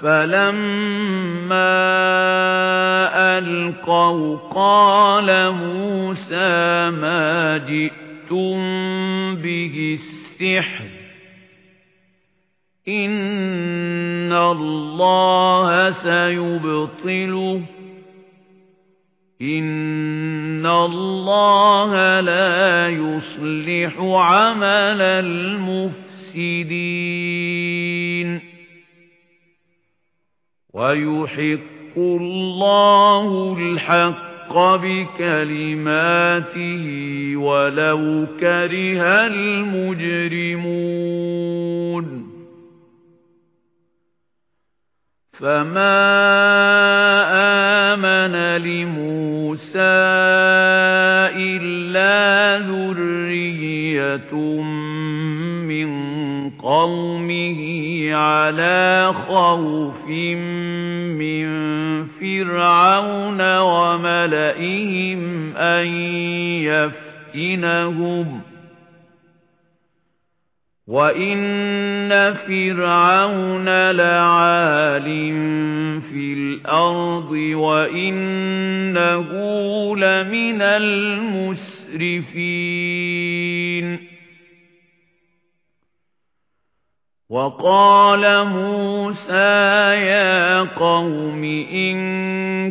فلما ألقوا قال موسى ما جئتم به السحر إِنَّ اللَّهَ سَيُبْطِلُهُ إِنَّ اللَّهَ لَا يُصْلِحُ عَمَلَ الْمُفْسِدِينَ وَيُحِقُّ اللَّهُ الْحَقَّ بِكَلِمَاتِهِ وَلَوْ كَرِهَ الْمُجْرِمُونَ. فَمَا آمَنَ لِمُوسَى إِلَّا ذُرِّيَّةٌ عَلَى خَوْفٍ مِنْ فِرْعَوْنَ وَمَلَئِهِمْ أَنْ يَفْتِنَهُمْ. وَإِنَّ فِرْعَوْنَ لَعَالٍ فِي الْأَرْضِ وَإِنَّهُ لَمِنَ الْمُسْرِفِينَ. وَقَالَ مُوسَى يَا قَوْمِ إِن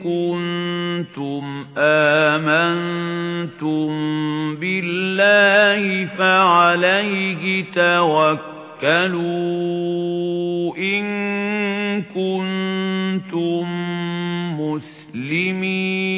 كُنتُمْ آمَنتُم بِاللَّهِ فَعَلَيْهِ تَوَكَّلُوا إِن كُنتُم مُّسْلِمِينَ.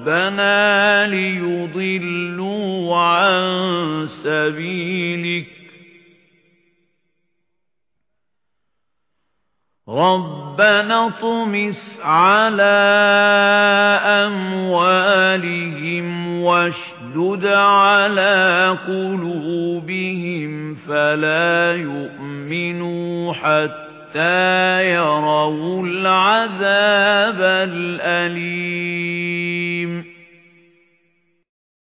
رَبَّنَا لِيُضِلُّوا عَن سَبِيلِكَ. رَبَّنَا اطْمِسْ عَلَى أَمْوَالِهِمْ وَاشْدُدْ عَلَى قُلُوبِهِمْ فَلَا يُؤْمِنُوا حَتَّى يَرَوْا الْعَذَابَ الْأَلِيمَ